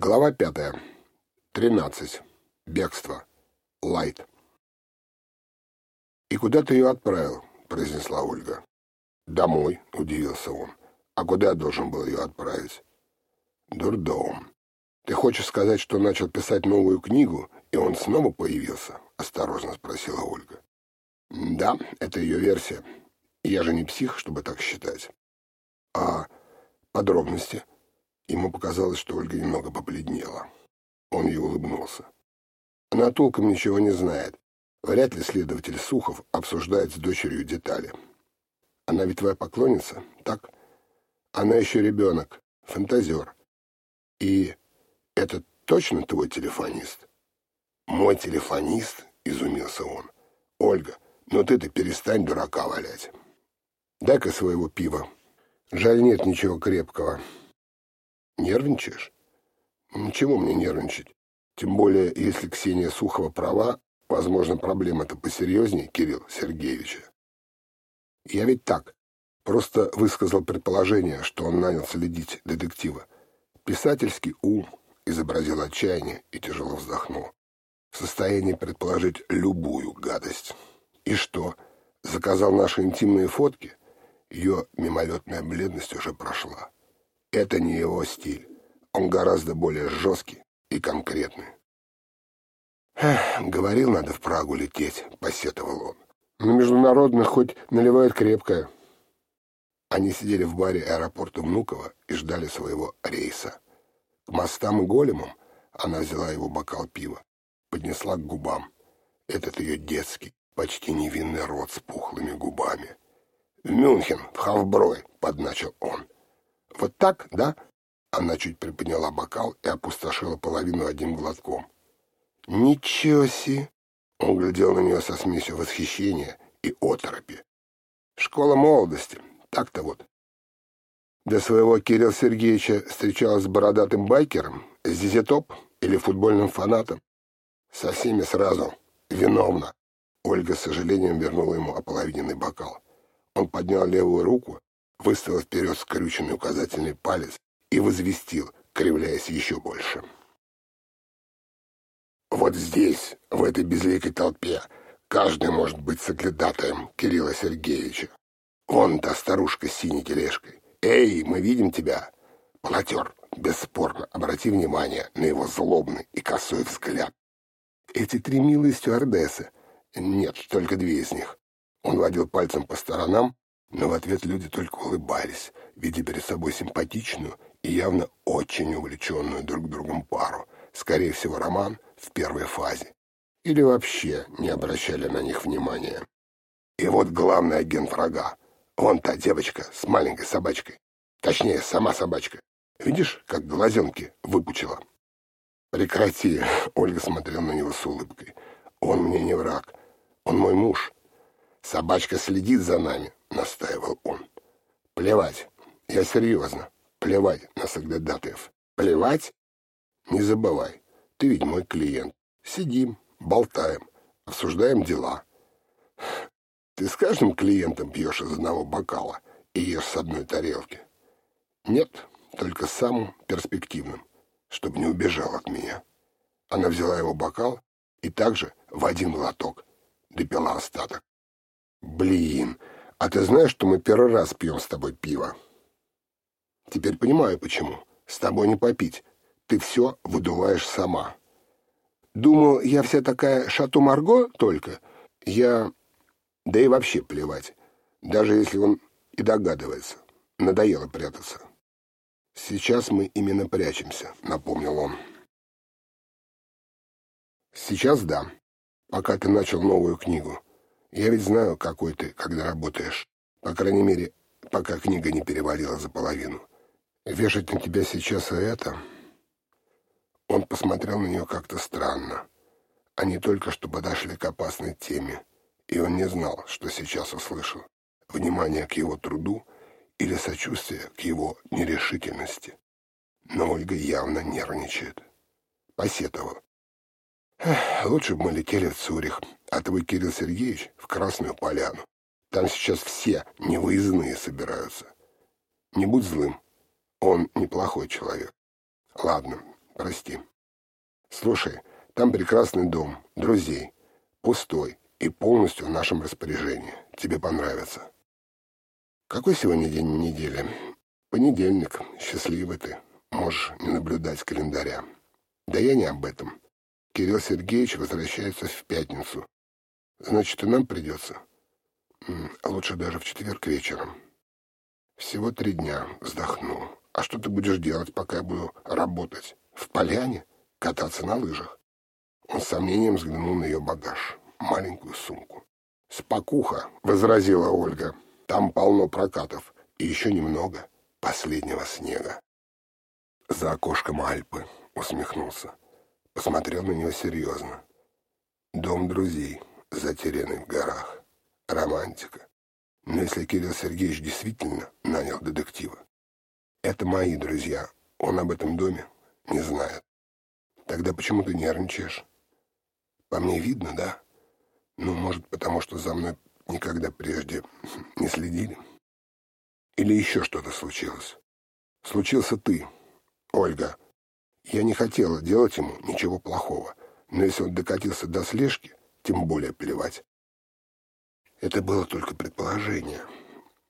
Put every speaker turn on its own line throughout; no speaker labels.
Глава пятая. Тринадцать. Бегство. Лайт. «И куда ты ее отправил?» — произнесла Ольга. «Домой», — удивился он. «А куда я должен был ее отправить?» «Дурдом. Ты хочешь сказать, что начал писать новую книгу, и он снова появился?» — осторожно спросила Ольга. «Да, это ее версия. Я же не псих, чтобы так считать». «А подробности?» Ему показалось, что Ольга немного побледнела. Он ей улыбнулся. Она толком ничего не знает. Вряд ли следователь Сухов обсуждает с дочерью детали. Она ведь твоя поклонница, так? Она еще ребенок, фантазер. И это точно твой телефонист? Мой телефонист? Изумился он. Ольга, ну ты-то перестань дурака валять. Дай-ка своего пива. Жаль, нет ничего крепкого. Нервничаешь? Ничего мне нервничать. Тем более, если Ксения Сухова права, возможно, проблема-то посерьезнее Кирилл Сергеевича. Я ведь так, просто высказал предположение, что он нанял следить детектива. Писательский ум изобразил отчаяние и тяжело вздохнул. В состоянии предположить любую гадость. И что, заказал наши интимные фотки? Ее мимолетная бледность уже прошла. Это не его стиль. Он гораздо более жесткий и конкретный. «Говорил, надо в Прагу лететь», — посетовал он. «На международных хоть наливает крепкое». Они сидели в баре аэропорта Внуково и ждали своего рейса. К мостам и големам она взяла его бокал пива, поднесла к губам. Этот ее детский, почти невинный рот с пухлыми губами. «В Мюнхен, в Хавброй», — подначил он. «Вот так, да?» Она чуть приподняла бокал и опустошила половину одним глотком. «Ничего себе!» Он глядел на нее со смесью восхищения и оторопи. «Школа молодости. Так-то вот». До своего Кирилла Сергеевича встречалась с бородатым байкером, с зизитоп или футбольным фанатом. Со всеми сразу. Виновна. Ольга с сожалением вернула ему ополовиненный бокал. Он поднял левую руку выставил вперед скрюченный указательный палец и возвестил, кривляясь еще больше. «Вот здесь, в этой безликой толпе, каждый может быть соглядатаем Кирилла Сергеевича. Вон та старушка с синей тележкой. Эй, мы видим тебя!» Полотер, бесспорно, обрати внимание на его злобный и косой взгляд. Эти три милые стюардессы. Нет, только две из них. Он водил пальцем по сторонам, но в ответ люди только улыбались, видя перед собой симпатичную и явно очень увлеченную друг другом пару. Скорее всего, роман в первой фазе. Или вообще не обращали на них внимания. И вот главный агент врага. Вон та девочка с маленькой собачкой. Точнее, сама собачка. Видишь, как глазенки выпучила? Прекрати, Ольга смотрела на него с улыбкой. Он мне не враг. Он мой муж. Собачка следит за нами. «Плевать. Я серьезно. Плевать на соглядатаев. Плевать? Не забывай. Ты ведь мой клиент. Сидим, болтаем, обсуждаем дела. Ты с каждым клиентом пьешь из одного бокала и ешь с одной тарелки? Нет, только с самым перспективным, чтобы не убежал от меня. Она взяла его бокал и также в один глоток допила остаток. Блин, а ты знаешь, что мы первый раз пьем с тобой пиво? Теперь понимаю, почему. С тобой не попить. Ты все выдуваешь сама. Думал, я вся такая шату Марго только. Я... Да и вообще плевать. Даже если он и догадывается. Надоело прятаться. Сейчас мы именно прячемся, напомнил он. Сейчас да. Пока ты начал новую книгу. Я ведь знаю, какой ты, когда работаешь. По крайней мере, пока книга не перевалила за половину. Вешать на тебя сейчас это... Он посмотрел на нее как-то странно. Они только что подошли к опасной теме, и он не знал, что сейчас услышал. Внимание к его труду или сочувствие к его нерешительности. Но Ольга явно нервничает. Посетовал. Лучше бы мы летели в Цюрих, а твой Кирилл Сергеевич в Красную Поляну. Там сейчас все невыездные собираются. Не будь злым. Он неплохой человек. Ладно, прости. Слушай, там прекрасный дом, друзей, пустой и полностью в нашем распоряжении. Тебе понравится. Какой сегодня день недели? Понедельник. Счастливый ты. Можешь не наблюдать календаря. Да я не об этом. Кирилл Сергеевич возвращается в пятницу. Значит, и нам придется. Лучше даже в четверг вечером. Всего три дня. Вздохнул. А что ты будешь делать, пока я буду работать? В поляне? Кататься на лыжах? Он с сомнением взглянул на ее багаж. Маленькую сумку. «Спокуха», — возразила Ольга. «Там полно прокатов. И еще немного последнего снега». За окошком Альпы усмехнулся. Посмотрел на нее серьезно. Дом друзей, затерянный в горах. Романтика. Но если Кирилл Сергеевич действительно нанял детектива, это мои друзья, он об этом доме не знает. Тогда почему ты нервничаешь? По мне видно, да? Ну, может, потому что за мной никогда прежде не следили? Или еще что-то случилось? Случился ты, Ольга. Я не хотела делать ему ничего плохого, но если он докатился до слежки, тем более плевать. Это было только предположение.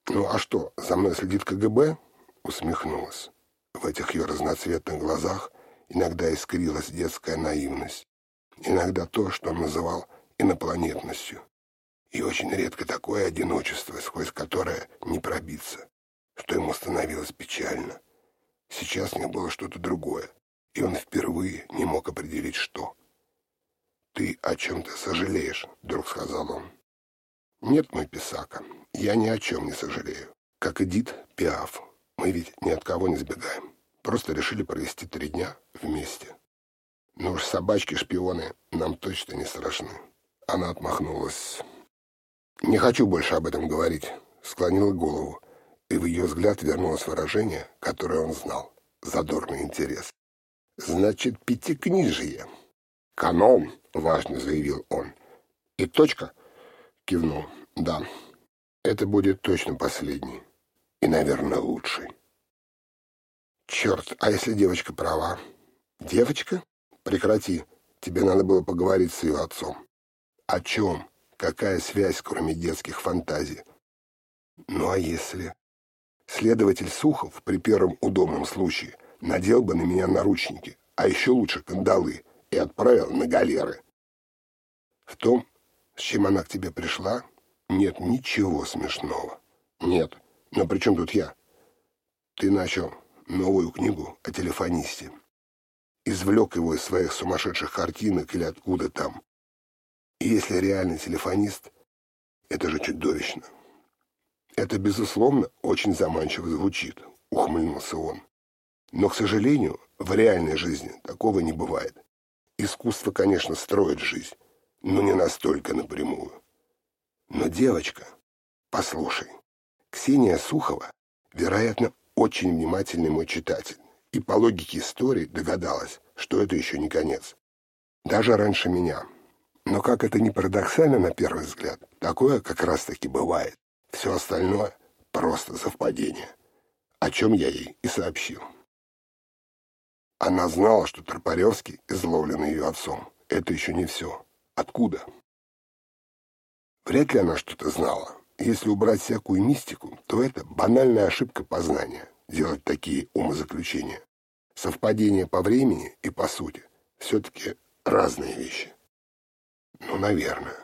Ну а что, за мной следит КГБ? Усмехнулась. В этих ее разноцветных глазах иногда искрилась детская наивность. Иногда то, что он называл инопланетностью. И очень редко такое одиночество, сквозь которое не пробиться, что ему становилось печально. Сейчас не было что-то другое, и он впервые не мог определить, что. «Ты о чем-то сожалеешь», — вдруг сказал он. «Нет, мой писака, я ни о чем не сожалею. Как Эдит Пиаф, мы ведь ни от кого не сбегаем. Просто решили провести три дня вместе. Но уж собачки-шпионы нам точно не страшны». Она отмахнулась. «Не хочу больше об этом говорить», — склонила голову, и в ее взгляд вернулось выражение, которое он знал — задорный интерес. «Значит, пятикнижие». «Канон», — важно заявил он. «И точка?» — кивнул. «Да, это будет точно последний. И, наверное, лучший». «Черт, а если девочка права?» «Девочка? Прекрати. Тебе надо было поговорить с ее отцом». «О чем? Какая связь, кроме детских фантазий?» «Ну, а если...» Следователь Сухов при первом удобном случае надел бы на меня наручники, а еще лучше кандалы, и отправил на галеры. В том, с чем она к тебе пришла, нет ничего смешного. Нет, но при чем тут я? Ты начал новую книгу о телефонисте. Извлек его из своих сумасшедших картинок или откуда там. И если реальный телефонист, это же чудовищно. Это, безусловно, очень заманчиво звучит, ухмыльнулся он. Но, к сожалению, в реальной жизни такого не бывает. Искусство, конечно, строит жизнь, но не настолько напрямую. Но девочка, послушай, Ксения Сухова, вероятно, очень внимательный мой читатель, и по логике истории догадалась, что это еще не конец. Даже раньше меня. Но как это не парадоксально на первый взгляд, такое как раз-таки бывает. Все остальное — просто совпадение, о чем я ей и сообщил. Она знала, что Тропаревский изловлен ее отцом. Это еще не все. Откуда? Вряд ли она что-то знала. Если убрать всякую мистику, то это банальная ошибка познания — делать такие умозаключения. Совпадение по времени и по сути все-таки разные вещи. Ну, наверное.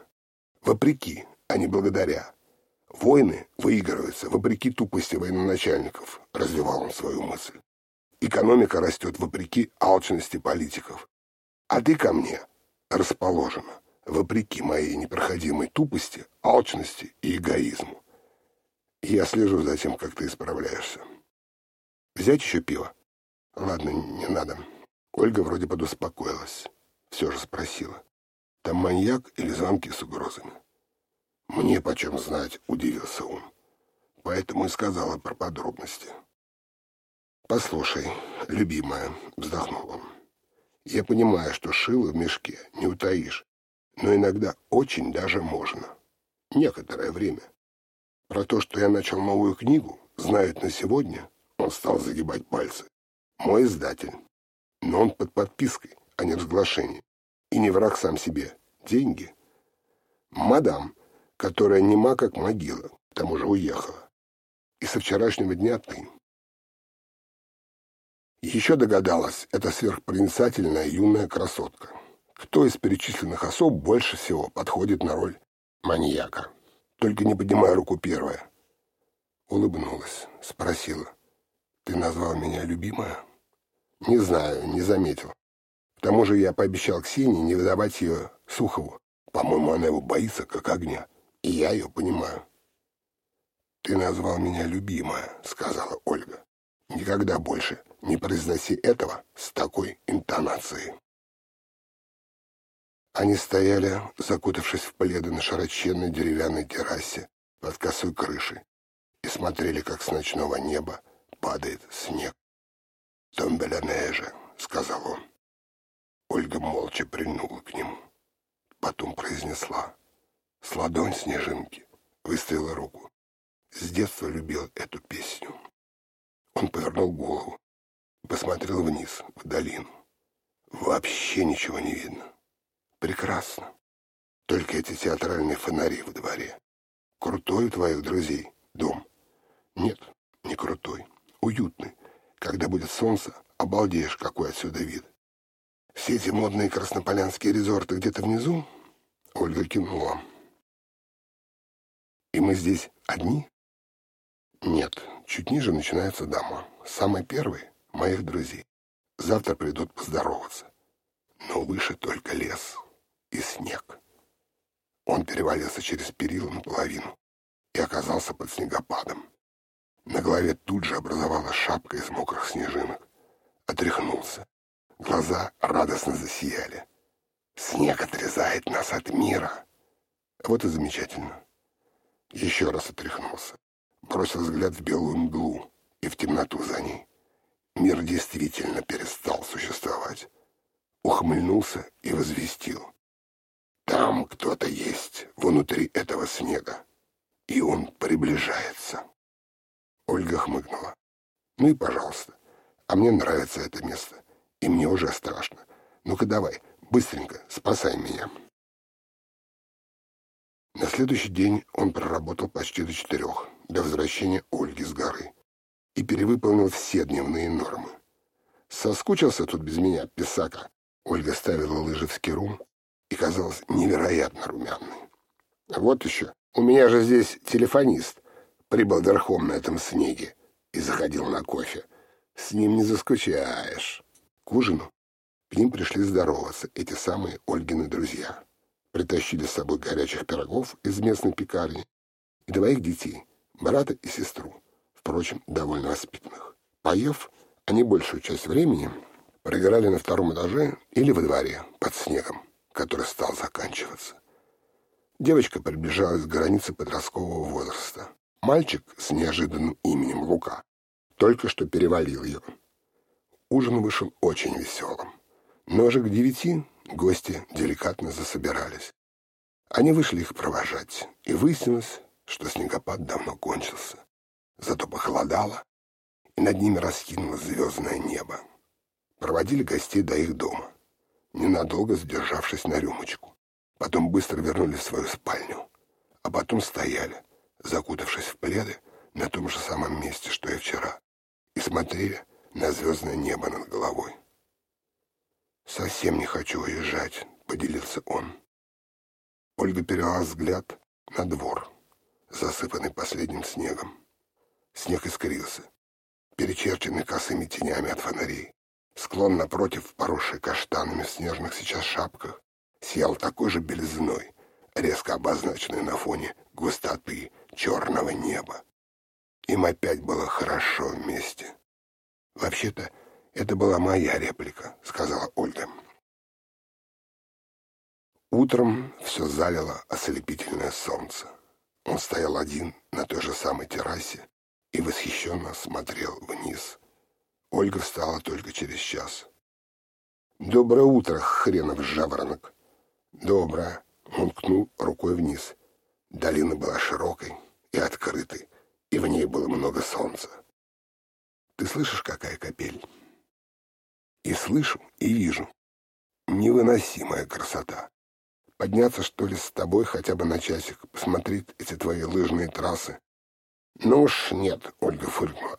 Вопреки, а не благодаря. Войны выигрываются вопреки тупости военачальников, развивал он свою мысль. Экономика растет вопреки алчности политиков. А ты ко мне расположена, вопреки моей непроходимой тупости, алчности и эгоизму. Я слежу за тем, как ты исправляешься. Взять еще пиво? Ладно, не надо. Ольга вроде подуспокоилась. Все же спросила. Там маньяк или звонки с угрозами? Мне почем знать, удивился он. Поэтому и сказала про подробности. «Послушай, любимая», — вздохнул он, — «я понимаю, что шило в мешке не утаишь, но иногда очень даже можно. Некоторое время. Про то, что я начал новую книгу, знает на сегодня, он стал загибать пальцы. Мой издатель. Но он под подпиской, а не разглашением. И не враг сам себе. Деньги. Мадам, которая нема как могила, к тому же уехала. И со вчерашнего дня ты. Еще догадалась, это сверхпроницательная юная красотка. Кто из перечисленных особ больше всего подходит на роль маньяка? Только не поднимая руку первая. Улыбнулась, спросила. «Ты назвал меня любимая?» «Не знаю, не заметил. К тому же я пообещал Ксении не выдавать ее Сухову. По-моему, она его боится, как огня. И я ее понимаю». «Ты назвал меня любимая», — сказала Ольга. «Никогда больше не произноси этого с такой интонацией. Они стояли, закутавшись в пледы на широченной деревянной террасе под косой крышей, и смотрели, как с ночного неба падает снег. «Томбелянеже», — сказал он. Ольга молча прильнула к нему. Потом произнесла. С ладонь снежинки выставила руку. С детства любил эту песню. Он повернул голову посмотрел вниз, в долину. Вообще ничего не видно. Прекрасно. Только эти театральные фонари в дворе. Крутой у твоих друзей дом. Нет, не крутой. Уютный. Когда будет солнце, обалдеешь, какой отсюда вид. Все эти модные краснополянские резорты где-то внизу? Ольга кивнула. И мы здесь одни? Нет, чуть ниже начинается дома. Самый первый моих друзей. Завтра придут поздороваться. Но выше только лес и снег. Он перевалился через перила наполовину и оказался под снегопадом. На голове тут же образовалась шапка из мокрых снежинок. Отряхнулся. Глаза радостно засияли. Снег отрезает нас от мира. Вот и замечательно. Еще раз отряхнулся. Бросил взгляд в белую мглу и в темноту за ней. Мир действительно перестал существовать. Ухмыльнулся и возвестил. Там кто-то есть, внутри этого снега. И он приближается. Ольга хмыкнула. Ну и пожалуйста. А мне нравится это место. И мне уже страшно. Ну-ка давай, быстренько, спасай меня. На следующий день он проработал почти до четырех, до возвращения Ольги с горы и перевыполнил все дневные нормы. Соскучился тут без меня, писака. Ольга ставила лыжи в скиру и казалась невероятно румяной. Вот еще, у меня же здесь телефонист. Прибыл верхом на этом снеге и заходил на кофе. С ним не заскучаешь. К ужину к ним пришли здороваться эти самые Ольгины друзья. Притащили с собой горячих пирогов из местной пекарни и двоих детей, брата и сестру впрочем, довольно воспитанных. Поев, они большую часть времени проиграли на втором этаже или во дворе, под снегом, который стал заканчиваться. Девочка приближалась к границе подросткового возраста. Мальчик с неожиданным именем Лука только что перевалил ее. Ужин вышел очень веселым. Но уже к девяти гости деликатно засобирались. Они вышли их провожать, и выяснилось, что снегопад давно кончился. Зато похолодало, и над ними раскинулось звездное небо. Проводили гостей до их дома, ненадолго задержавшись на рюмочку. Потом быстро вернулись в свою спальню, а потом стояли, закутавшись в пледы, на том же самом месте, что и вчера, и смотрели на звездное небо над головой. «Совсем не хочу уезжать», — поделился он. Ольга перевела взгляд на двор, засыпанный последним снегом. Снег искрился, перечерченный косыми тенями от фонарей. Склон напротив, поросший каштанами в снежных сейчас шапках, сиял такой же белизной, резко обозначенной на фоне густоты черного неба. Им опять было хорошо вместе. «Вообще-то, это была моя реплика», — сказала Ольга. Утром все залило ослепительное солнце. Он стоял один на той же самой террасе, и восхищенно смотрел вниз. Ольга встала только через час. «Доброе утро, хренов жаворонок!» «Доброе!» — он ткнул рукой вниз. Долина была широкой и открытой, и в ней было много солнца. «Ты слышишь, какая капель?» И слышу, и вижу. Невыносимая красота. Подняться, что ли, с тобой хотя бы на часик, посмотреть эти твои лыжные трассы. Ну уж нет, Ольга фыркнула.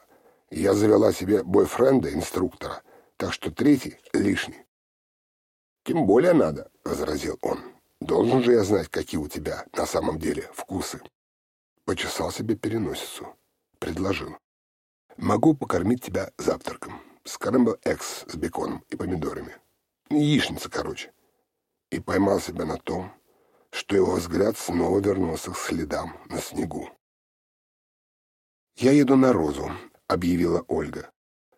Я завела себе бойфренда, инструктора, так что третий лишний. Тем более надо, — возразил он. Должен же я знать, какие у тебя на самом деле вкусы. Почесал себе переносицу. Предложил. Могу покормить тебя завтраком. Скрэмбл экс с беконом и помидорами. Яичница, короче и поймал себя на том, что его взгляд снова вернулся к следам на снегу. «Я еду на Розу», — объявила Ольга.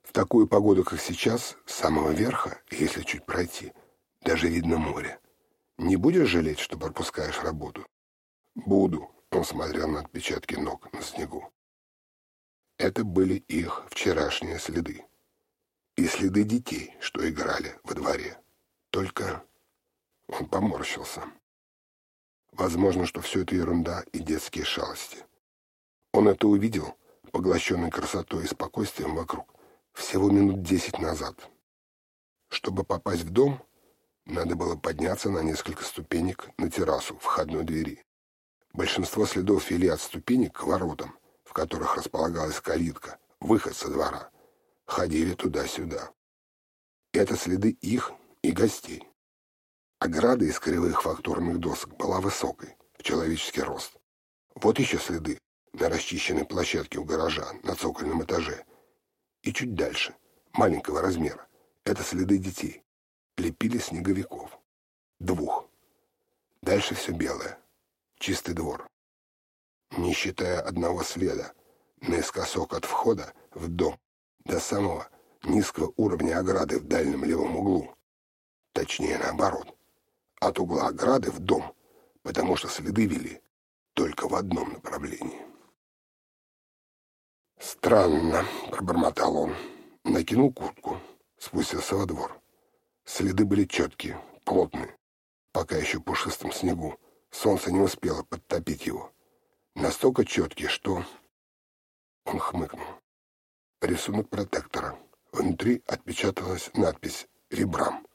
«В такую погоду, как сейчас, с самого верха, если чуть пройти, даже видно море. Не будешь жалеть, что пропускаешь работу?» «Буду», — он смотрел на отпечатки ног на снегу. Это были их вчерашние следы. И следы детей, что играли во дворе. Только он поморщился. Возможно, что все это ерунда и детские шалости. Он это увидел, поглощенный красотой и спокойствием вокруг, всего минут десять назад. Чтобы попасть в дом, надо было подняться на несколько ступенек на террасу входной двери. Большинство следов вели от ступенек к воротам, в которых располагалась калитка, выход со двора. Ходили туда-сюда. Это следы их и гостей. Ограда из кривых фактурных досок была высокой, в человеческий рост. Вот еще следы на расчищенной площадке у гаража на цокольном этаже. И чуть дальше, маленького размера, это следы детей. Лепили снеговиков. Двух. Дальше все белое. Чистый двор. Не считая одного следа, наискосок от входа в дом до самого низкого уровня ограды в дальнем левом углу. Точнее, наоборот от угла ограды в дом, потому что следы вели только в одном направлении. «Странно», — пробормотал он, накинул куртку, спустился во двор. Следы были четкие, плотные, пока еще пушистом снегу. Солнце не успело подтопить его. Настолько четкие, что... Он хмыкнул. Рисунок протектора. Внутри отпечаталась надпись «Ребрам»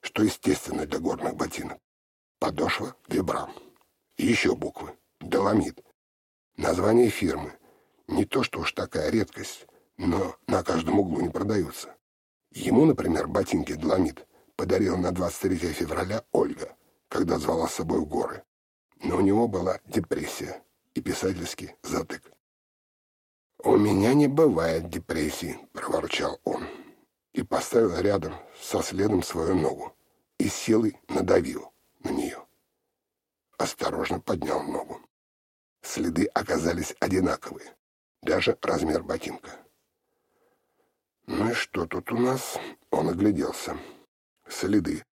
что естественно для горных ботинок. Подошва — вибрам. Еще буквы. Доломит. Название фирмы. Не то, что уж такая редкость, но на каждом углу не продаются. Ему, например, ботинки «Доломит» подарила на 23 февраля Ольга, когда звала с собой в горы. Но у него была депрессия и писательский затык. «У меня не бывает депрессии», — проворчал он и поставил рядом со следом свою ногу и силой надавил на нее. Осторожно поднял ногу. Следы оказались одинаковые, даже размер ботинка. «Ну и что тут у нас?» — он огляделся. Следы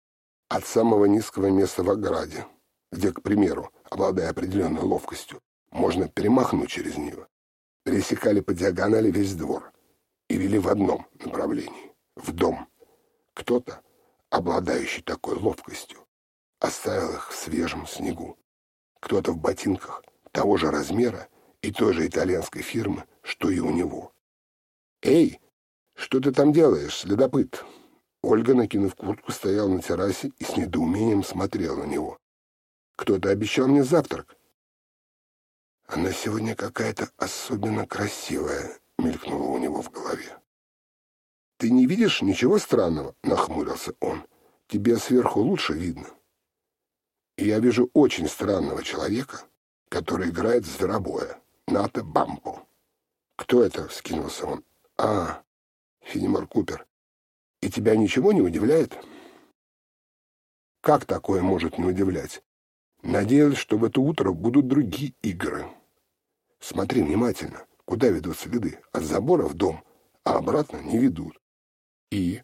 от самого низкого места в ограде, где, к примеру, обладая определенной ловкостью, можно перемахнуть через нее, пересекали по диагонали весь двор и вели в одном направлении в дом. Кто-то, обладающий такой ловкостью, оставил их в свежем снегу. Кто-то в ботинках того же размера и той же итальянской фирмы, что и у него. «Эй, что ты там делаешь, следопыт?» Ольга, накинув куртку, стояла на террасе и с недоумением смотрела на него. «Кто-то обещал мне завтрак». «Она сегодня какая-то особенно красивая», — мелькнула у него в голове. «Ты не видишь ничего странного?» — нахмурился он. «Тебе сверху лучше видно». Я вижу очень странного человека, который играет в зверобоя. Ната Бампо. «Кто это?» — вскинулся он. «А, Финимор Купер. И тебя ничего не удивляет?» «Как такое может не удивлять?» Надеялся, что в это утро будут другие игры. Смотри внимательно, куда ведут следы. От забора в дом, а обратно не ведут. И?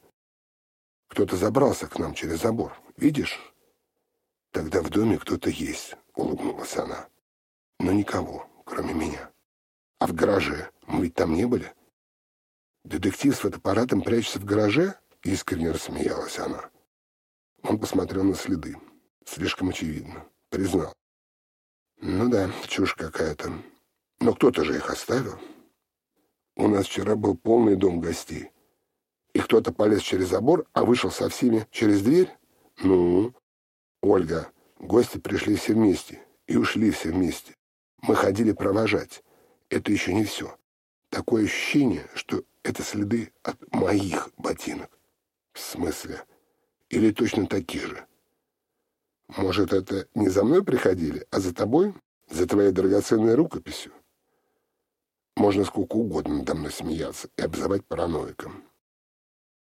Кто-то забрался к нам через забор, видишь? Тогда в доме кто-то есть, улыбнулась она. Но никого, кроме меня. А в гараже мы ведь там не были? Детектив с фотоаппаратом прячется в гараже? Искренне рассмеялась она. Он посмотрел на следы. Слишком очевидно. Признал. Ну да, чушь какая-то. Но кто-то же их оставил. У нас вчера был полный дом гостей. И кто-то полез через забор, а вышел со всеми через дверь? Ну, Ольга, гости пришли все вместе и ушли все вместе. Мы ходили провожать. Это еще не все. Такое ощущение, что это следы от моих ботинок. В смысле? Или точно такие же? Может, это не за мной приходили, а за тобой? За твоей драгоценной рукописью? Можно сколько угодно надо мной смеяться и обзывать параноиком.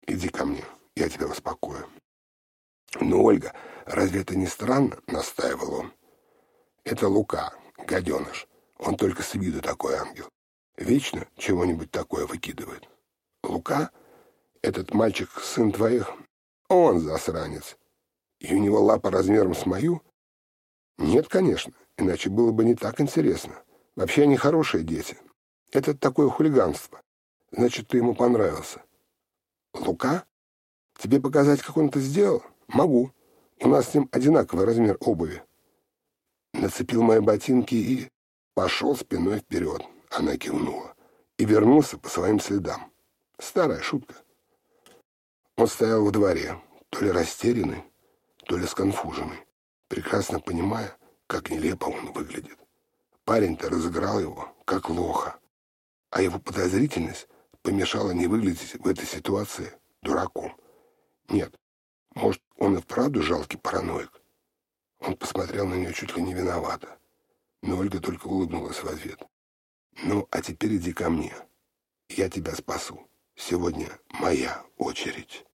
Иди ко мне, я тебя успокою. Ну, Ольга, разве это не странно? Настаивал он. Это Лука, гаденыш. Он только с виду такой ангел. Вечно чего-нибудь такое выкидывает. Лука, этот мальчик, сын твоих, он засранец. И у него лапа размером с мою? Нет, конечно, иначе было бы не так интересно. Вообще они хорошие дети. Это такое хулиганство. Значит, ты ему понравился. Лука? Тебе показать, как он это сделал? Могу. У нас с ним одинаковый размер обуви. Нацепил мои ботинки и пошел спиной вперед. Она кивнула. И вернулся по своим следам. Старая шутка. Он стоял во дворе, то ли растерянный, то ли сконфуженный, прекрасно понимая, как нелепо он выглядит. Парень-то разыграл его, как лоха, а его подозрительность помешала не выглядеть в этой ситуации дураком. Нет, может, он и вправду жалкий параноик. Он посмотрел на нее чуть ли не виновато, но Ольга только улыбнулась в ответ. «Ну, а теперь иди ко мне. Я тебя спасу. Сегодня моя очередь».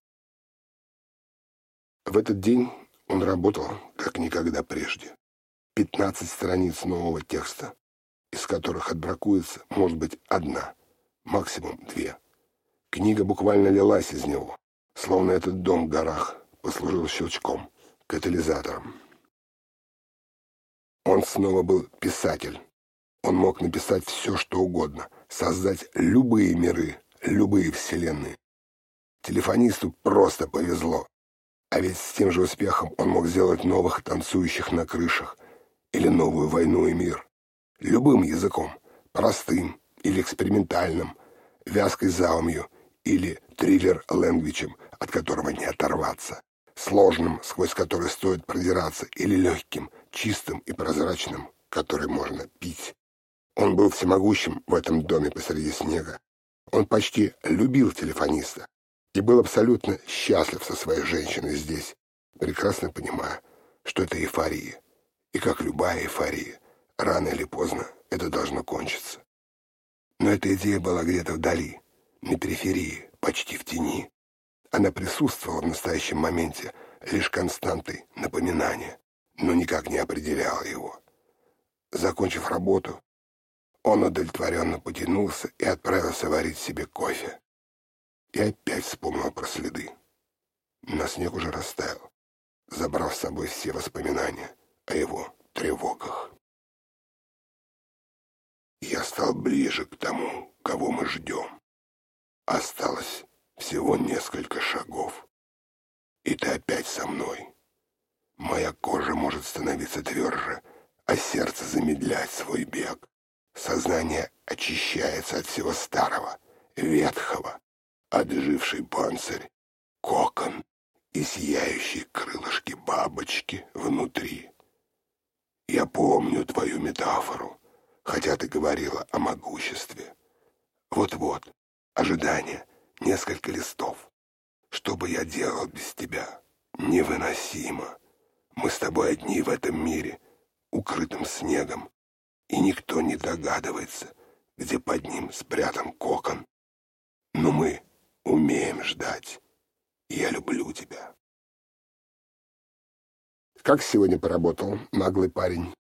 В этот день он работал, как никогда прежде. Пятнадцать страниц нового текста, из которых отбракуется, может быть, одна, максимум две. Книга буквально лилась из него, словно этот дом в горах послужил щелчком, катализатором. Он снова был писатель. Он мог написать все, что угодно, создать любые миры, любые вселенные. Телефонисту просто повезло. А ведь с тем же успехом он мог сделать новых танцующих на крышах или новую войну и мир. Любым языком, простым или экспериментальным, вязкой заумью или триллер-ленгвичем, от которого не оторваться, сложным, сквозь который стоит продираться, или легким, чистым и прозрачным, который можно пить. Он был всемогущим в этом доме посреди снега. Он почти любил телефониста, и был абсолютно счастлив со своей женщиной здесь, прекрасно понимая, что это эйфория. И как любая эйфория, рано или поздно это должно кончиться. Но эта идея была где-то вдали, на периферии, почти в тени. Она присутствовала в настоящем моменте лишь константой напоминания, но никак не определяла его. Закончив работу, он удовлетворенно потянулся и отправился варить себе кофе. И опять вспомнил про следы. На снег уже растаял, забрав с собой все воспоминания о его тревогах. Я стал ближе к тому, кого мы ждем. Осталось всего несколько шагов. И ты опять со мной. Моя кожа может становиться тверже, а сердце замедлять свой бег. Сознание очищается от всего старого, ветхого, отживший панцирь, кокон и сияющие крылышки бабочки внутри. Я помню твою метафору, хотя ты говорила о могуществе. Вот-вот, ожидание, несколько листов. Что бы я делал без тебя? Невыносимо. Мы с тобой одни в этом мире, укрытым снегом, и никто не догадывается, где под ним спрятан кокон. Но мы умеем ждать. Я люблю тебя. Как сегодня поработал наглый парень?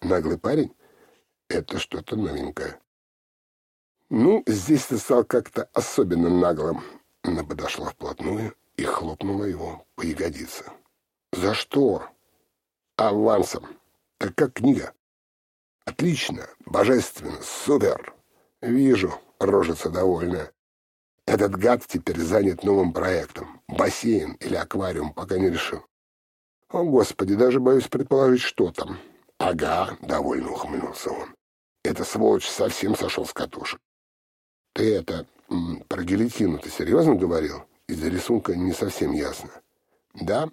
Наглый парень? Это что-то новенькое. Ну, здесь ты стал как-то особенно наглым. Она подошла вплотную и хлопнула его по ягодице. За что? Авансом. Так как книга. Отлично, божественно, супер. Вижу, рожица довольная. Этот гад теперь занят новым проектом. Бассейн или аквариум, пока не решил. О, Господи, даже боюсь предположить, что там. Ага, довольно ухмыльнулся он. Это сволочь совсем сошел с катушек. Ты это, про гильотину ты серьезно говорил? Из-за рисунка не совсем ясно. Да,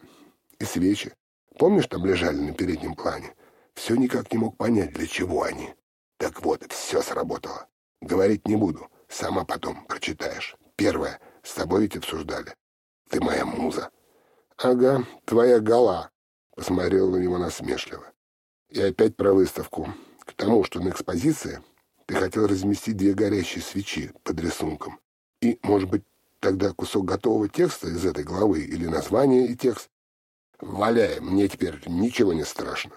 и свечи. Помнишь, там лежали на переднем плане? Все никак не мог понять, для чего они. Так вот, все сработало. Говорить не буду, сама потом прочитаешь. Первое, с тобой ведь обсуждали. Ты моя муза. Ага, твоя гола. Посмотрел на него насмешливо. И опять про выставку. К тому, что на экспозиции ты хотел разместить две горящие свечи под рисунком. И, может быть, тогда кусок готового текста из этой главы или название и текст. Валяй, мне теперь ничего не страшно.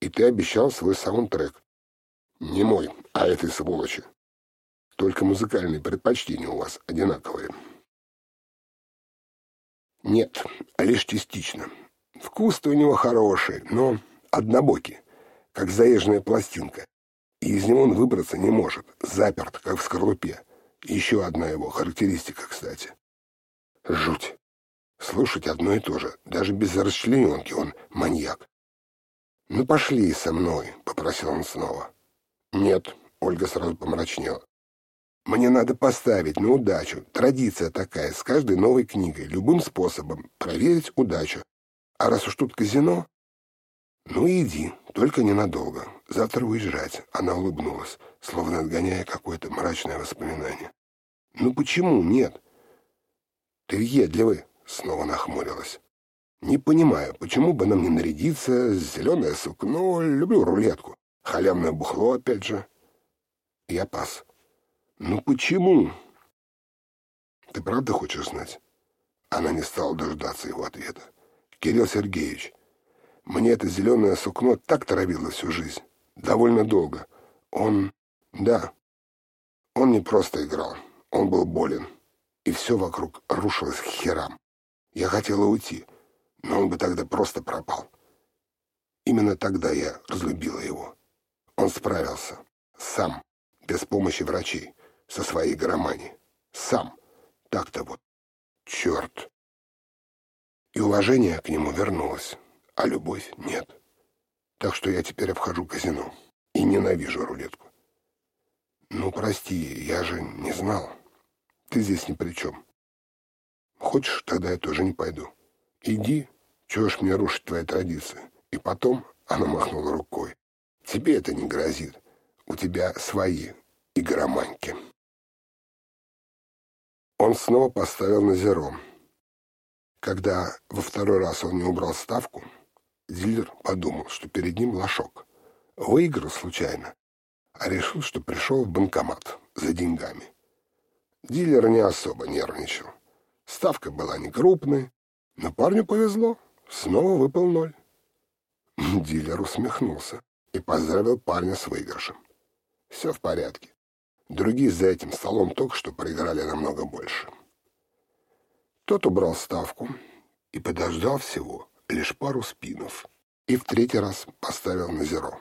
И ты обещал свой саундтрек. Не мой, а этой сволочи. Только музыкальные предпочтения у вас одинаковые. Нет, лишь частично. Вкус-то у него хороший, но однобокий, как заезженная пластинка. И из него он выбраться не может, заперт, как в скорлупе. Еще одна его характеристика, кстати. Жуть. Слушать одно и то же, даже без расчлененки он маньяк. «Ну пошли со мной», — попросил он снова. «Нет», — Ольга сразу помрачнела. «Мне надо поставить на удачу. Традиция такая, с каждой новой книгой, любым способом проверить удачу. А раз уж тут казино...» «Ну иди, только ненадолго. Завтра уезжать», — она улыбнулась, словно отгоняя какое-то мрачное воспоминание. «Ну почему нет?» «Ты въедливый», — снова нахмурилась. Не понимаю, почему бы нам не нарядиться, зеленое сукно, люблю рулетку. Халявное бухло, опять же. Я пас. Ну почему? Ты правда хочешь знать? Она не стала дождаться его ответа. Кирилл Сергеевич, мне это зеленое сукно так травило всю жизнь. Довольно долго. Он... Да. Он не просто играл. Он был болен. И все вокруг рушилось к херам. Я хотела уйти но он бы тогда просто пропал. Именно тогда я разлюбила его. Он справился. Сам, без помощи врачей, со своей громанией. Сам. Так-то вот. Черт. И уважение к нему вернулось, а любовь нет. Так что я теперь обхожу казино и ненавижу рулетку. Ну, прости, я же не знал. Ты здесь ни при чем. Хочешь, тогда я тоже не пойду. Иди, чего ж мне рушить твои традиции? И потом она махнула рукой. Тебе это не грозит. У тебя свои игроманьки. Он снова поставил на зеро. Когда во второй раз он не убрал ставку, дилер подумал, что перед ним лошок. Выиграл случайно, а решил, что пришел в банкомат за деньгами. Дилер не особо нервничал. Ставка была не крупной, но парню повезло. Снова выпал ноль. Дилер усмехнулся и поздравил парня с выигрышем. Все в порядке. Другие за этим столом только что проиграли намного больше. Тот убрал ставку и подождал всего лишь пару спинов и в третий раз поставил на зеро.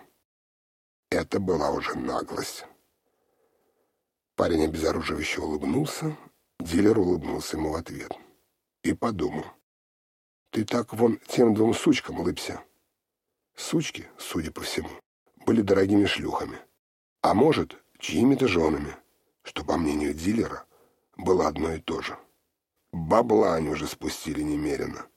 Это была уже наглость. Парень обезоруживающе улыбнулся, дилер улыбнулся ему в ответ и подумал, ты так вон тем двум сучкам улыбся. Сучки, судя по всему, были дорогими шлюхами. А может, чьими-то женами, что, по мнению дилера, было одно и то же. Бабла они уже спустили немерено.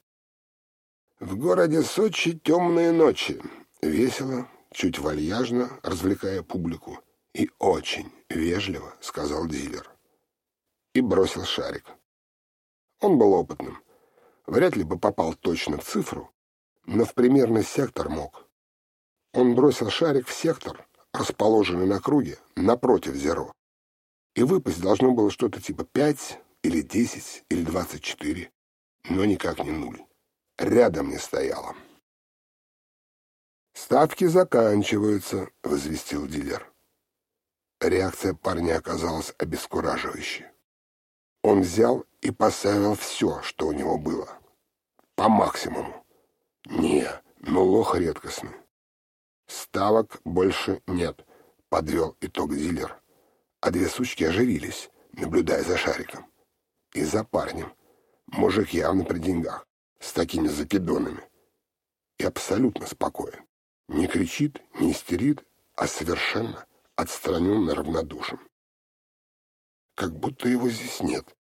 В городе Сочи темные ночи. Весело, чуть вальяжно, развлекая публику. И очень вежливо, сказал дилер. И бросил шарик. Он был опытным. Вряд ли бы попал точно в цифру, но в примерный сектор мог. Он бросил шарик в сектор, расположенный на круге, напротив зеро. И выпасть должно было что-то типа 5 или 10 или 24, но никак не нуль. Рядом не стояло. «Ставки заканчиваются», — возвестил дилер. Реакция парня оказалась обескураживающей. Он взял и поставил все, что у него было. По максимуму. Не, ну лох редкостный. Ставок больше нет, подвел итог дилер. А две сучки оживились, наблюдая за шариком. И за парнем. Мужик явно при деньгах, с такими закидонами. И абсолютно спокоен. Не кричит, не истерит, а совершенно отстраненно равнодушен. Как будто его здесь нет.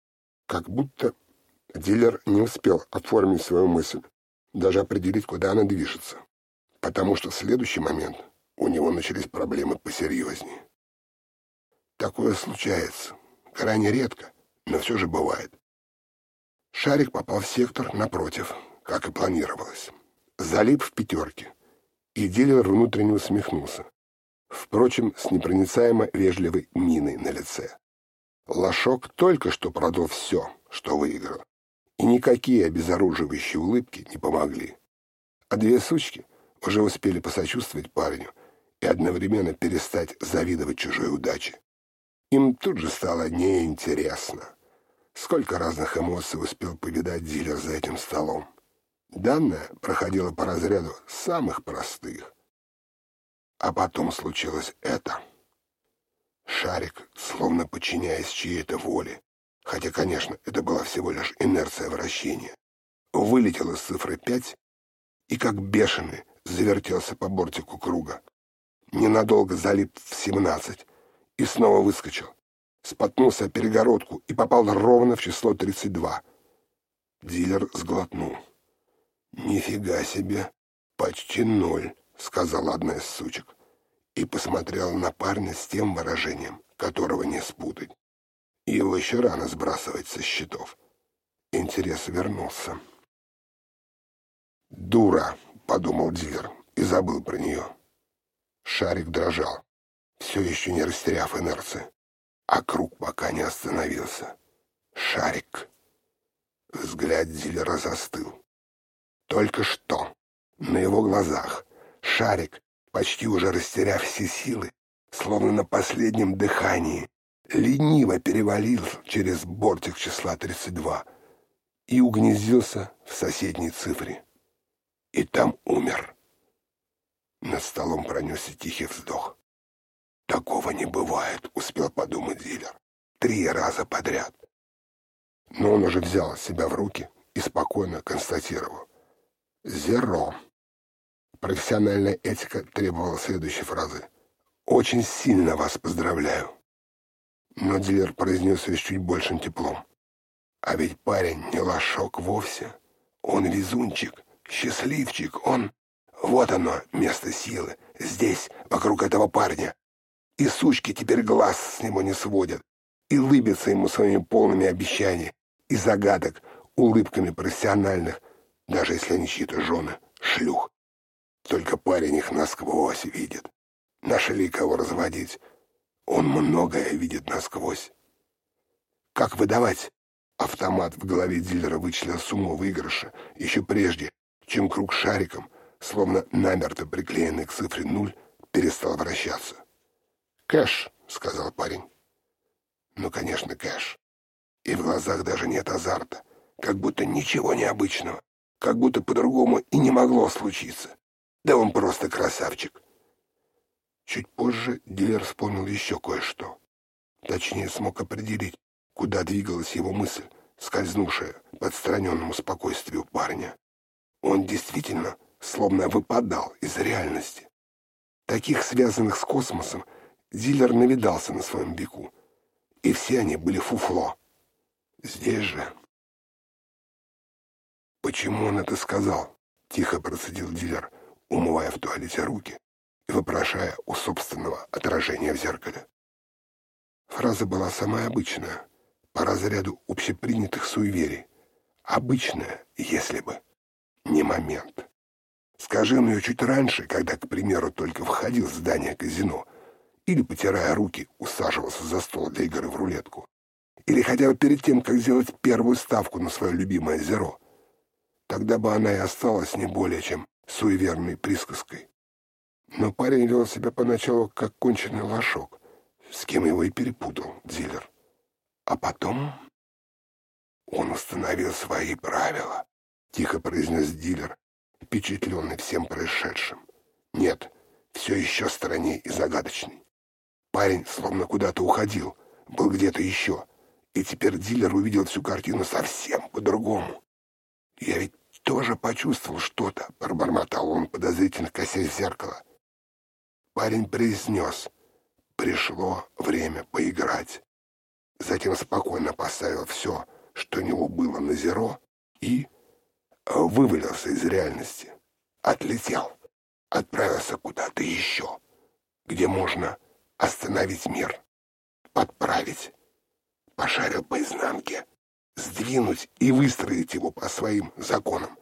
Как будто дилер не успел оформить свою мысль, даже определить, куда она движется. Потому что в следующий момент у него начались проблемы посерьезнее. Такое случается. Крайне редко, но все же бывает. Шарик попал в сектор напротив, как и планировалось. Залип в пятерке. И дилер внутренне усмехнулся. Впрочем, с непроницаемо вежливой миной на лице. Лошок только что продал все, что выиграл. И никакие обезоруживающие улыбки не помогли. А две сучки уже успели посочувствовать парню и одновременно перестать завидовать чужой удаче. Им тут же стало неинтересно. Сколько разных эмоций успел повидать дилер за этим столом. Данное проходило по разряду самых простых. А потом случилось это. Шарик, словно подчиняясь чьей-то воле, хотя, конечно, это была всего лишь инерция вращения, вылетел из цифры пять и, как бешеный, завертелся по бортику круга. Ненадолго залип в семнадцать и снова выскочил. Споткнулся о перегородку и попал ровно в число тридцать два. Дилер сглотнул. «Нифига себе! Почти ноль!» — сказала одна из сучек. И посмотрела на парня с тем выражением, которого не спутать. Его еще рано сбрасывать со счетов. Интерес вернулся. «Дура!» — подумал дилер и забыл про нее. Шарик дрожал, все еще не растеряв инерции, а круг пока не остановился. «Шарик!» Взгляд дилера застыл. Только что на его глазах шарик, почти уже растеряв все силы, словно на последнем дыхании, лениво перевалил через бортик числа 32 и угнездился в соседней цифре. И там умер. Над столом пронесся тихий вздох. «Такого не бывает», — успел подумать дилер. «Три раза подряд». Но он уже взял себя в руки и спокойно констатировал. Зеро. Профессиональная этика требовала следующей фразы. «Очень сильно вас поздравляю». Но дилер произнес ее с чуть большим теплом. А ведь парень не лошок вовсе. Он везунчик, счастливчик, он... Вот оно, место силы, здесь, вокруг этого парня. И сучки теперь глаз с него не сводят, и лыбятся ему своими полными обещаний и загадок, улыбками профессиональных, даже если они чьи-то жены, шлюх. Только парень их насквозь видит. Нашли кого разводить. Он многое видит насквозь. Как выдавать? Автомат в голове дилера вычислил сумму выигрыша еще прежде, чем круг шариком, словно намерто приклеенный к цифре нуль, перестал вращаться. «Кэш», — сказал парень. «Ну, конечно, кэш. И в глазах даже нет азарта, как будто ничего необычного как будто по-другому и не могло случиться. Да он просто красавчик. Чуть позже дилер вспомнил еще кое-что. Точнее, смог определить, куда двигалась его мысль, скользнувшая по отстраненному спокойствию парня. Он действительно словно выпадал из реальности. Таких, связанных с космосом, дилер навидался на своем веку. И все они были фуфло. Здесь же «Почему он это сказал?» — тихо процедил дилер, умывая в туалете руки и вопрошая у собственного отражения в зеркале. Фраза была самая обычная, по разряду общепринятых суеверий. Обычная, если бы. Не момент. Скажи он ее чуть раньше, когда, к примеру, только входил в здание казино, или, потирая руки, усаживался за стол для игры в рулетку, или хотя бы перед тем, как сделать первую ставку на свое любимое зеро — Тогда бы она и осталась не более чем суеверной присказкой. Но парень вел себя поначалу как конченый лошок, с кем его и перепутал дилер. А потом он установил свои правила, тихо произнес дилер, впечатленный всем происшедшим. Нет, все еще странней и загадочней. Парень словно куда-то уходил, был где-то еще, и теперь дилер увидел всю картину совсем по-другому. «Я ведь тоже почувствовал что-то», — пробормотал он, подозрительно косясь в зеркало. Парень произнес «Пришло время поиграть». затем спокойно поставил все, что у него было на зеро, и вывалился из реальности, отлетел, отправился куда-то еще, где можно остановить мир, подправить, пошарил по изнанке, сдвинуть и выстроить его по своим законам,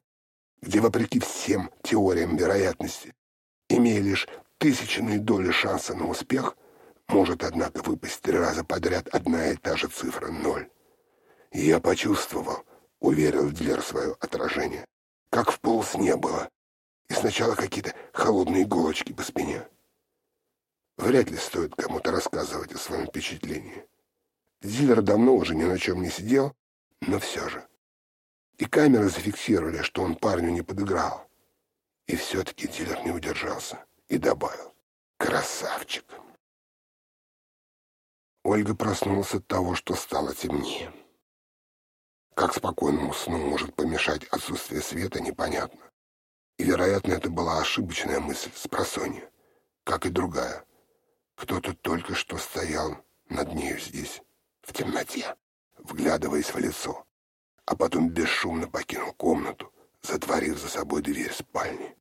где, вопреки всем теориям вероятности, имея лишь тысячные доли шанса на успех, может, однако, выпасть три раза подряд одна и та же цифра — ноль. Я почувствовал, уверил Длер свое отражение, как в полсне было, и сначала какие-то холодные иголочки по спине. Вряд ли стоит кому-то рассказывать о своем впечатлении. Дилер давно уже ни на чем не сидел, но все же. И камеры зафиксировали, что он парню не подыграл. И все-таки дилер не удержался и добавил. «Красавчик!» Ольга проснулась от того, что стало темнее. Как спокойному сну может помешать отсутствие света, непонятно. И, вероятно, это была ошибочная мысль с просонья, как и другая. Кто-то только что стоял над нею здесь, в темноте, вглядываясь в лицо, а потом бесшумно покинул комнату, затворив за собой дверь спальни.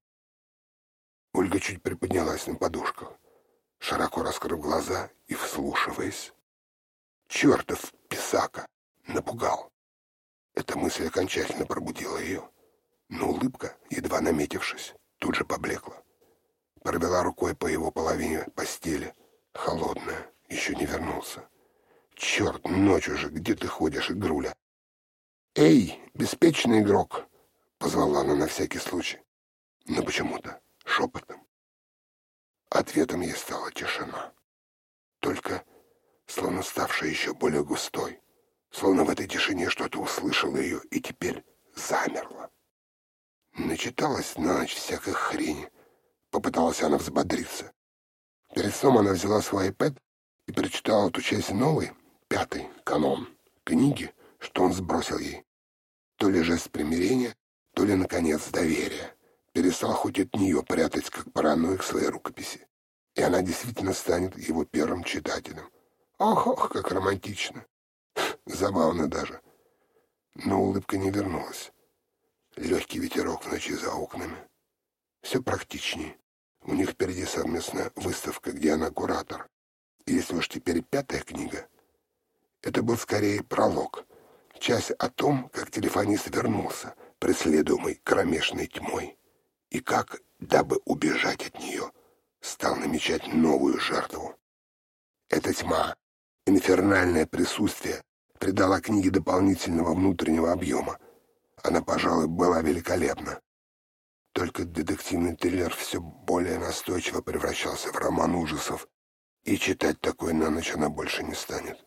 Ольга чуть приподнялась на подушках, широко раскрыв глаза и вслушиваясь. «Чертов писака!» Напугал. Эта мысль окончательно пробудила ее, но улыбка, едва наметившись, тут же поблекла. Провела рукой по его половине постели, холодная, еще не вернулся. «Черт, ночь уже, где ты ходишь, игруля?» «Эй, беспечный игрок!» — позвала она на всякий случай. Но почему-то шепотом. Ответом ей стала тишина. Только, словно ставшая еще более густой, словно в этой тишине что-то услышало ее и теперь замерло. Начиталась на ночь всякой хрени. Попыталась она взбодриться. Перед сном она взяла свой iPad и перечитала ту часть новой, пятый канон, книги, что он сбросил ей. То ли жест примирения, то ли, наконец, доверия перестал хоть от нее прятать, как параноик, свои рукописи. И она действительно станет его первым читателем. Ох, ох, как романтично. Забавно даже. Но улыбка не вернулась. Легкий ветерок в ночи за окнами. Все практичнее. У них впереди совместная выставка, где она куратор. И если уж теперь пятая книга, это был скорее пролог. Часть о том, как телефонист вернулся, преследуемый кромешной тьмой и как, дабы убежать от нее, стал намечать новую жертву. Эта тьма, инфернальное присутствие, придала книге дополнительного внутреннего объема. Она, пожалуй, была великолепна. Только детективный триллер все более настойчиво превращался в роман ужасов, и читать такое на ночь она больше не станет.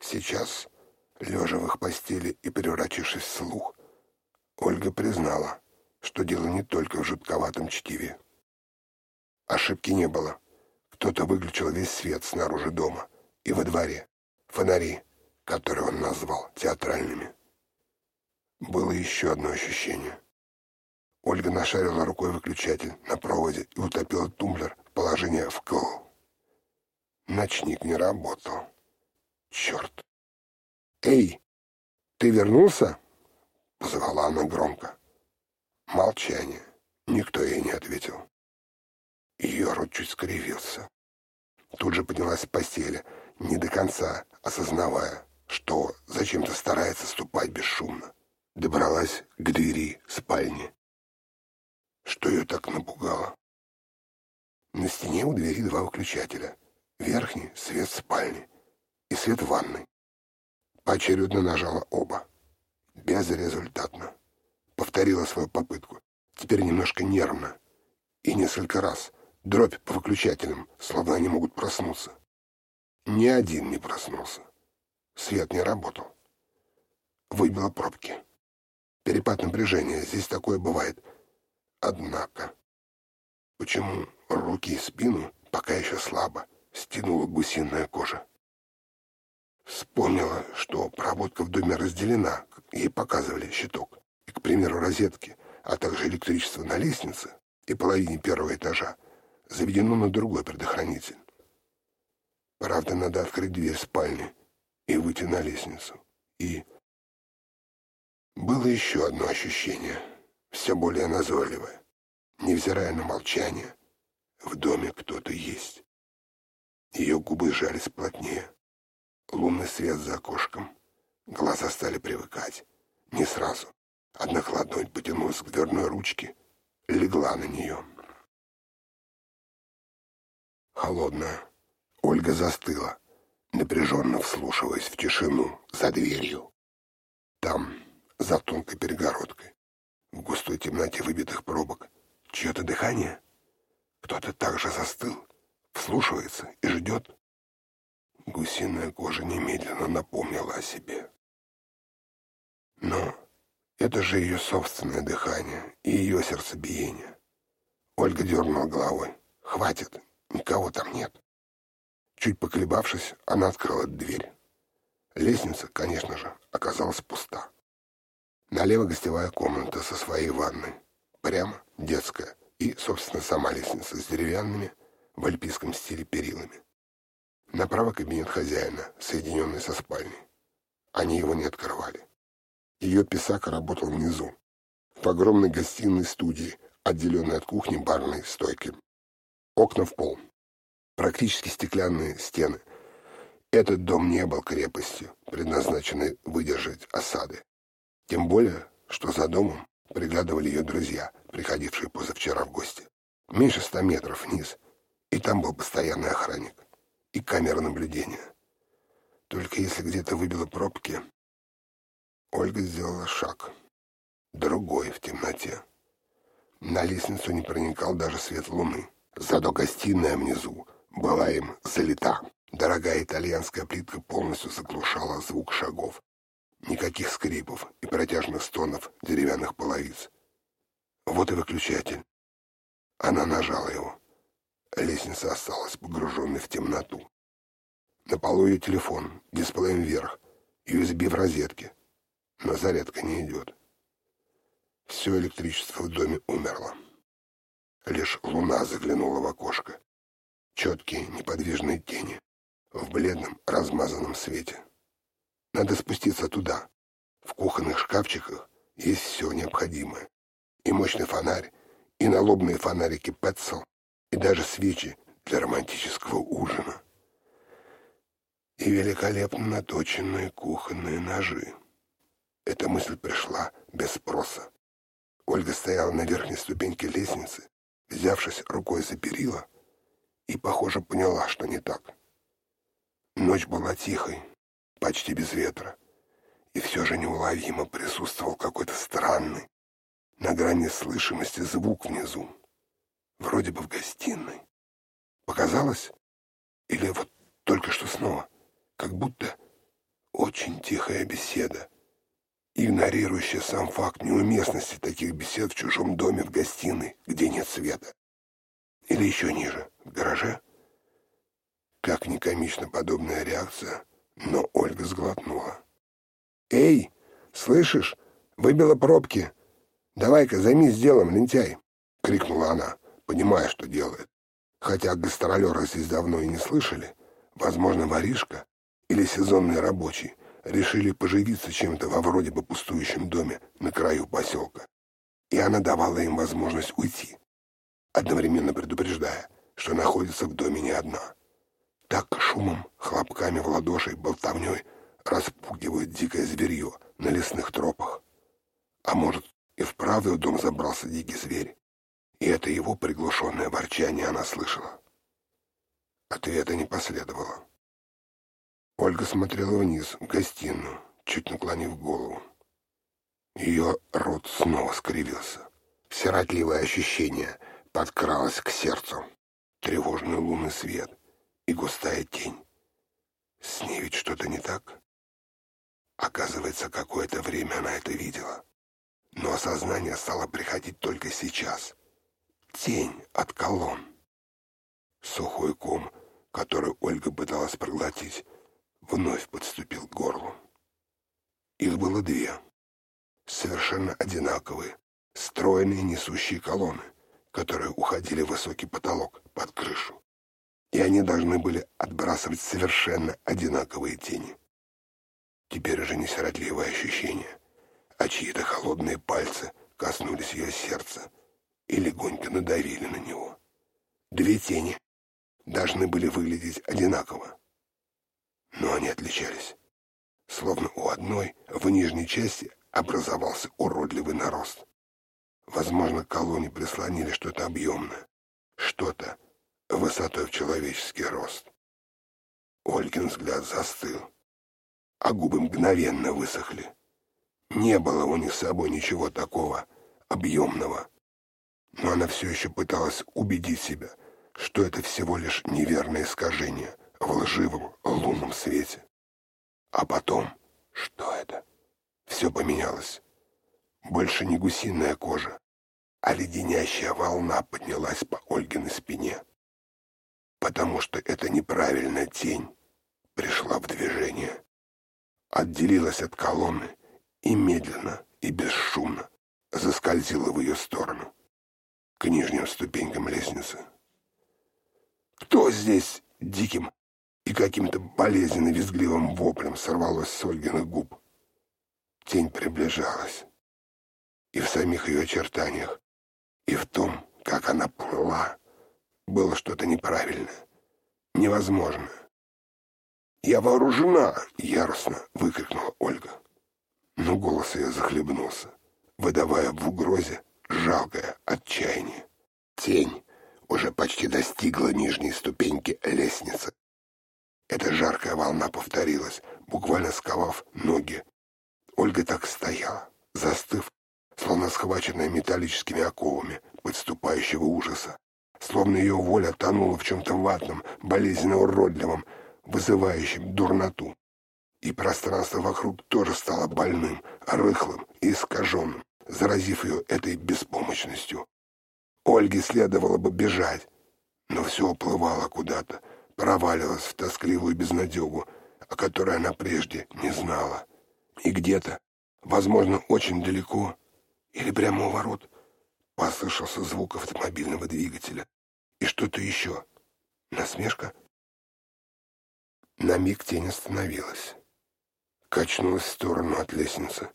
Сейчас, лежа в их постели и превратившись в слух, Ольга признала — что дело не только в жутковатом чтиве. Ошибки не было. Кто-то выключил весь свет снаружи дома и во дворе. Фонари, которые он назвал театральными. Было еще одно ощущение. Ольга нашарила рукой выключатель на проводе и утопила тумблер в положение вкл. Ночник не работал. Черт. «Эй, ты вернулся?» — позвала она громко. Молчание. Никто ей не ответил. Ее рот чуть скривился. Тут же поднялась с постели, не до конца осознавая, что зачем-то старается ступать бесшумно. Добралась к двери спальни. Что ее так напугало? На стене у двери два выключателя. Верхний — свет спальни и свет ванной. Поочередно нажала оба. Безрезультатно повторила свою попытку, теперь немножко нервно. И несколько раз. Дробь по выключателям, словно они могут проснуться. Ни один не проснулся. Свет не работал. Выбило пробки. Перепад напряжения, здесь такое бывает. Однако, почему руки и спину пока еще слабо стянула гусиная кожа? Вспомнила, что проводка в доме разделена, ей показывали щиток к примеру, розетки, а также электричество на лестнице и половине первого этажа, заведено на другой предохранитель. Правда, надо открыть дверь спальни и выйти на лестницу. И... Было еще одно ощущение, все более назойливое. Невзирая на молчание, в доме кто-то есть. Ее губы сжались плотнее. Лунный свет за окошком. Глаза стали привыкать. Не сразу. Однако ладонь потянулась к дверной ручке, легла на нее. Холодная. Ольга застыла, напряженно вслушиваясь в тишину за дверью. Там, за тонкой перегородкой, в густой темноте выбитых пробок, чье-то дыхание. Кто-то также застыл, вслушивается и ждет. Гусиная кожа немедленно напомнила о себе. Но это же ее собственное дыхание и ее сердцебиение. Ольга дернула головой. «Хватит, никого там нет». Чуть поколебавшись, она открыла дверь. Лестница, конечно же, оказалась пуста. Налево гостевая комната со своей ванной. Прямо детская и, собственно, сама лестница с деревянными в альпийском стиле перилами. Направо кабинет хозяина, соединенный со спальней. Они его не открывали. Ее писак работал внизу, в огромной гостиной студии, отделенной от кухни барной стойки. Окна в пол. Практически стеклянные стены. Этот дом не был крепостью, предназначенной выдержать осады. Тем более, что за домом приглядывали ее друзья, приходившие позавчера в гости. Меньше ста метров вниз, и там был постоянный охранник. И камера наблюдения. Только если где-то выбило пробки... Ольга сделала шаг. Другой в темноте. На лестницу не проникал даже свет луны. Зато гостиная внизу была им залита. Дорогая итальянская плитка полностью заглушала звук шагов. Никаких скрипов и протяжных стонов деревянных половиц. Вот и выключатель. Она нажала его. Лестница осталась погруженной в темноту. На полу ее телефон, дисплеем вверх, USB в розетке. Но зарядка не идет. Все электричество в доме умерло. Лишь луна заглянула в окошко. Четкие неподвижные тени в бледном размазанном свете. Надо спуститься туда. В кухонных шкафчиках есть все необходимое. И мощный фонарь, и налобные фонарики Петцел, и даже свечи для романтического ужина. И великолепно наточенные кухонные ножи. Эта мысль пришла без спроса. Ольга стояла на верхней ступеньке лестницы, взявшись рукой за перила, и, похоже, поняла, что не так. Ночь была тихой, почти без ветра, и все же неуловимо присутствовал какой-то странный, на грани слышимости звук внизу, вроде бы в гостиной. Показалось? Или вот только что снова, как будто очень тихая беседа, игнорирующая сам факт неуместности таких бесед в чужом доме в гостиной, где нет света. Или еще ниже, в гараже. Как ни комична подобная реакция, но Ольга сглотнула. «Эй, слышишь? Выбила пробки. Давай-ка займись делом, лентяй!» — крикнула она, понимая, что делает. Хотя гастролеры здесь давно и не слышали, возможно, воришка или сезонный рабочий решили поживиться чем-то во вроде бы пустующем доме на краю поселка. И она давала им возможность уйти, одновременно предупреждая, что находится в доме не одна. Так шумом, хлопками в ладоши болтовней распугивают дикое зверье на лесных тропах. А может, и вправду в дом забрался дикий зверь, и это его приглушенное ворчание она слышала. Ответа не последовало. Ольга смотрела вниз, в гостиную, чуть наклонив голову. Ее рот снова скривился. Сиротливое ощущение подкралось к сердцу. Тревожный лунный свет — и густая тень. С ней ведь что-то не так. Оказывается, какое-то время она это видела. Но осознание стало приходить только сейчас. Тень от колонн. Сухой ком, который Ольга пыталась проглотить, вновь подступил к горлу. Их было две. Совершенно одинаковые, стройные несущие колонны, которые уходили в высокий потолок под крышу. и они должны были отбрасывать совершенно одинаковые тени. Теперь уже не сиротливое ощущение, а чьи-то холодные пальцы коснулись ее сердца и легонько надавили на него. Две тени должны были выглядеть одинаково, но они отличались. Словно у одной в нижней части образовался уродливый нарост. Возможно, колонии прислонили что-то объемное, что-то высотой в человеческий рост. Ольгин взгляд застыл, а губы мгновенно высохли. Не было у них с собой ничего такого объемного, но она все еще пыталась убедить себя, что это всего лишь неверное искажение в лживом лунном свете. А потом, что это? Все поменялось. Больше не гусиная кожа, а леденящая волна поднялась по Ольгиной спине. Потому что эта неправильная тень пришла в движение, отделилась от колонны и медленно и бесшумно заскользила в ее сторону, к нижним ступенькам лестницы. «Кто здесь?» — диким и каким-то болезненно визгливым воплем сорвалось с Ольгиных губ. Тень приближалась. И в самих ее очертаниях, и в том, как она плыла, было что-то неправильное, невозможное. «Я вооружена!» — яростно выкрикнула Ольга. Но голос ее захлебнулся, выдавая в угрозе жалкое отчаяние. Тень уже почти достигла нижней ступеньки лестницы. Эта жаркая волна повторилась, буквально сковав ноги. Ольга так стояла, застыв, словно схваченная металлическими оковами подступающего ужаса. Словно ее воля тонула в чем-то ватном, болезненно уродливом, вызывающем дурноту. И пространство вокруг тоже стало больным, рыхлым и искаженным, заразив ее этой беспомощностью. Ольге следовало бы бежать, но все уплывало куда-то, проваливалось в тоскливую безнадегу, о которой она прежде не знала. И где-то, возможно, очень далеко, или прямо у ворот, послышался звук автомобильного двигателя. И что-то еще. Насмешка? На миг тень остановилась. Качнулась в сторону от лестницы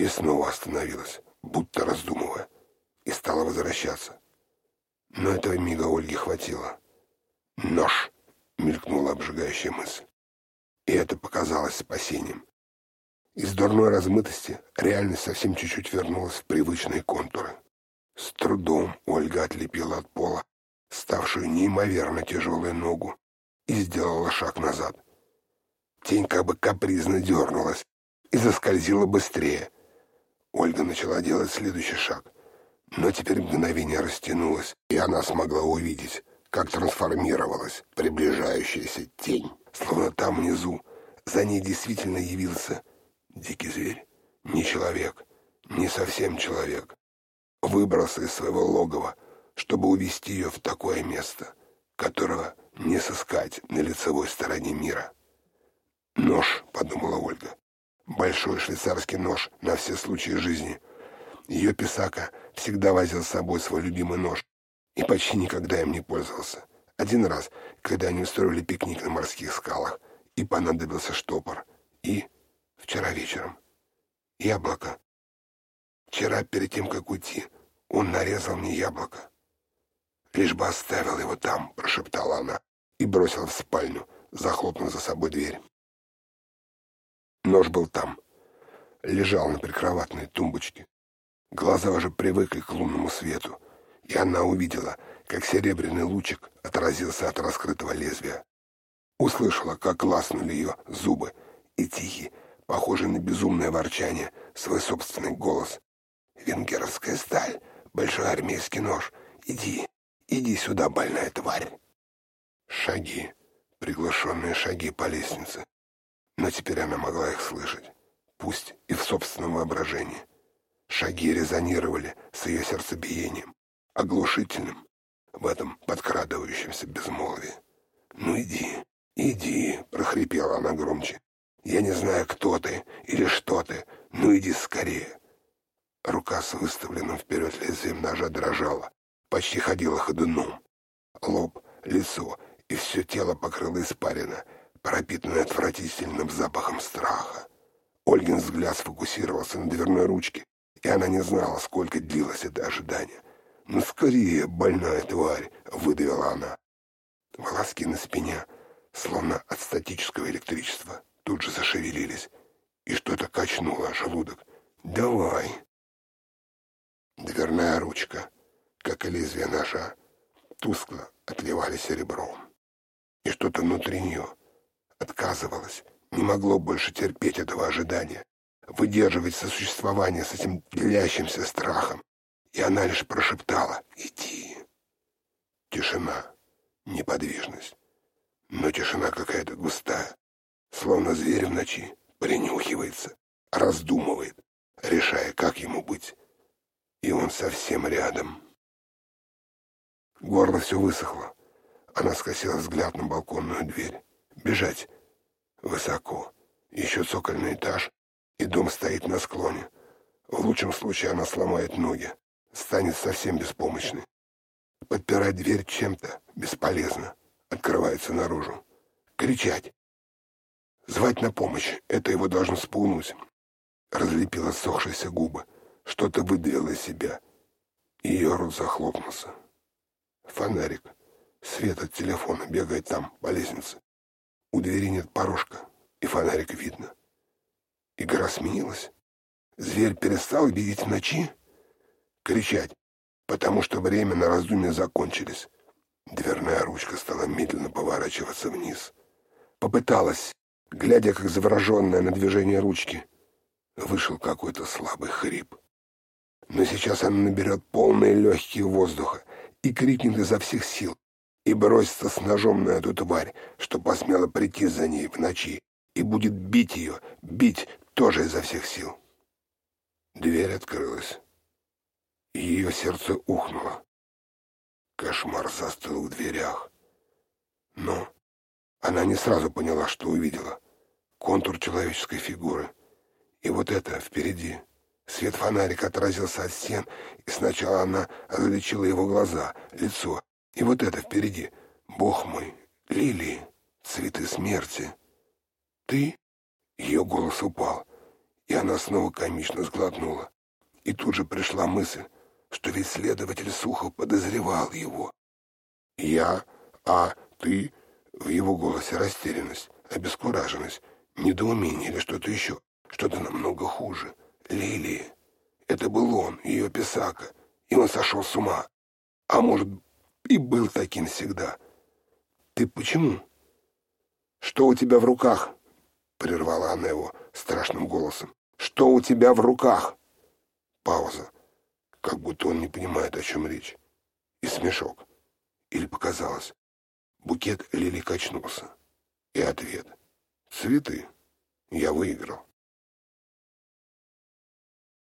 и снова остановилась, будто раздумывая, и стала возвращаться. Но этого мига Ольге хватило. «Нож!» — мелькнула обжигающая мысль. И это показалось спасением. Из дурной размытости реальность совсем чуть-чуть вернулась в привычные контуры. С трудом Ольга отлепила от пола ставшую неимоверно тяжелую ногу и сделала шаг назад. Тень как бы капризно дернулась и заскользила быстрее. Ольга начала делать следующий шаг, но теперь мгновение растянулось, и она смогла увидеть, как трансформировалась приближающаяся тень, словно там внизу за ней действительно явился Дикий зверь, не человек, не совсем человек, выбрался из своего логова, чтобы увести ее в такое место, которого не сыскать на лицевой стороне мира. «Нож», — подумала Ольга, — «большой швейцарский нож на все случаи жизни». Ее писака всегда возил с собой свой любимый нож и почти никогда им не пользовался. Один раз, когда они устроили пикник на морских скалах, и понадобился штопор, и Вчера вечером. Яблоко. Вчера, перед тем, как уйти, он нарезал мне яблоко. Лишь бы оставил его там, прошептала она и бросила в спальню, захлопнув за собой дверь. Нож был там. Лежал на прикроватной тумбочке. Глаза уже привыкли к лунному свету, и она увидела, как серебряный лучик отразился от раскрытого лезвия. Услышала, как ласнули ее зубы, и тихий, похожий на безумное ворчание, свой собственный голос. «Венгеровская сталь, большой армейский нож. Иди, иди сюда, больная тварь!» Шаги, приглашенные шаги по лестнице. Но теперь она могла их слышать, пусть и в собственном воображении. Шаги резонировали с ее сердцебиением, оглушительным в этом подкрадывающемся безмолвии. «Ну иди, иди!» — прохрипела она громче. Я не знаю, кто ты или что ты, ну иди скорее. Рука с выставленным вперед лезвием ножа дрожала, почти ходила ходуном. Лоб, лицо и все тело покрыло испарина, пропитанное отвратительным запахом страха. Ольгин взгляд сфокусировался на дверной ручке, и она не знала, сколько длилось это ожидание. «Ну, скорее, больная тварь!» — выдавила она. Волоски на спине, словно от статического электричества, тут же зашевелились, и что-то качнуло желудок. «Давай!» Дверная ручка, как и лезвие ножа, тускло отливали серебром. И что-то внутри нее отказывалось, не могло больше терпеть этого ожидания, выдерживать сосуществование с этим длящимся страхом. И она лишь прошептала «Иди». Тишина, неподвижность. Но тишина какая-то густая, словно зверь в ночи принюхивается, раздумывает, решая, как ему быть. И он совсем рядом. Горло все высохло. Она скосила взгляд на балконную дверь. Бежать. Высоко. Еще цокольный этаж, и дом стоит на склоне. В лучшем случае она сломает ноги, станет совсем беспомощной. Подпирать дверь чем-то бесполезно. Открывается наружу. Кричать. Звать на помощь. Это его должно спугнуть. Разлепила сохшиеся губы. Что-то выдавило из себя. Ее рот захлопнулся. Фонарик. Свет от телефона бегает там, по лестнице. У двери нет порожка, и фонарик видно. Игра сменилась. Зверь перестал видеть в ночи. Кричать, потому что время на раздумье закончились. Дверная ручка стала медленно поворачиваться вниз. Попыталась, глядя как завороженная на движение ручки. Вышел какой-то слабый хрип. Но сейчас она наберет полные легкие воздуха и крикнет изо всех сил, и бросится с ножом на эту тварь, что посмела прийти за ней в ночи, и будет бить ее, бить тоже изо всех сил. Дверь открылась, ее сердце ухнуло. Кошмар застыл в дверях. Но она не сразу поняла, что увидела. Контур человеческой фигуры. И вот это впереди. Свет фонарика отразился от стен, и сначала она различила его глаза, лицо, и вот это впереди. Бог мой, лилии, цветы смерти. Ты? Ее голос упал, и она снова комично сглотнула. И тут же пришла мысль, что ведь следователь Сухов подозревал его. Я, а ты... В его голосе растерянность, обескураженность, недоумение или что-то еще, что-то намного хуже. Лилии. Это был он, ее писака, и он сошел с ума. А может, и был таким всегда. Ты почему? Что у тебя в руках? Прервала она его страшным голосом. Что у тебя в руках? Пауза. Как будто он не понимает, о чем речь. И смешок. Или показалось. Букет Лили качнулся. И ответ. Цветы. Я выиграл.